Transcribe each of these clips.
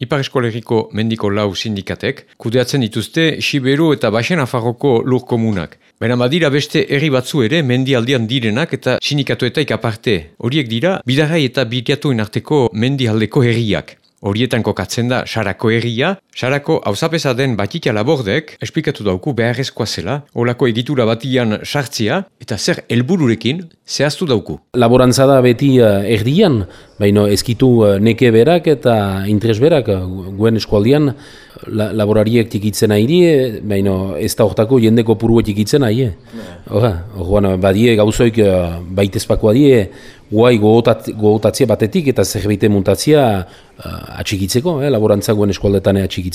Ipar Eskolegiko mendiko lau sindikatek, kudeatzen dituzte Siberu eta Baxen Afarroko lur komunak. Baina badira beste herri batzu ere mendialdian direnak eta sindikatuetaik aparte. Horiek dira, bidarrai eta bitiatuin arteko mendialdeko herriak. Horietan kokatzen da Sarako herria, Sarako hauzapesa den batikia labordek, esplikatu dauku beharrezkoa zela, olako egitura batian sartzia, eta zer helbururekin zehaztu dauku. Laborantza da beti uh, erdian, baina ezkitu uh, neke berak eta interes berak, uh, guen eskualdian, la, laborariek tikitzen nahi baina ez da hortako jendeko purua tikitzen nahi. Hor, badie gauzoik uh, baitezpakoa die, guai gogotatzea batetik eta zerbait muntatzea uh, atxikitzeko, eh, laborantzagoen eskualdetan atxikitzeko,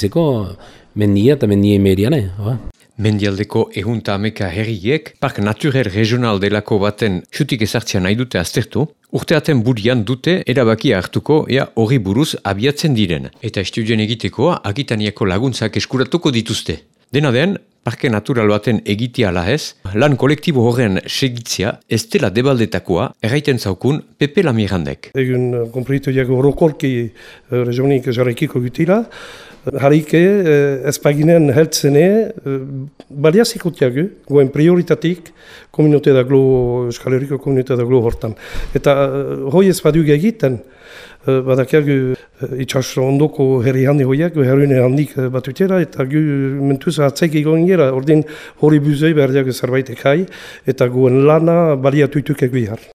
mendia eta mendia imerian. Eh, Mendialdeko ehunta ameka herriek, Park Naturel Regional delako baten xutik ezartzea nahi dute aztertu, urteaten burian dute erabakia hartuko ea hori buruz abiatzen diren, eta estudien egitekoa agitaniako laguntzak eskuratuko dituzte. Dena den, parke natural baten egitea lahez, lan kolektibo horren segitzia ez dela debaldetakoa erraiten zaukun Pepe Lamirandek. Egun uh, jago horokorki uh, regionik jarrekiko gutila, harike ez paginen heltzene baliaziko tiago, goen prioritatik komunite da glo, Euskal Herriko komunite da hortan. Eta hoi ez badu egiten, badakiak itxas ondoko herri handi hoiak, herri handik bat utera, eta gu mentuz atzaik egon gira, ordin hori buzei behar zerbait ekai, eta guen lana baliatu itukek bihar.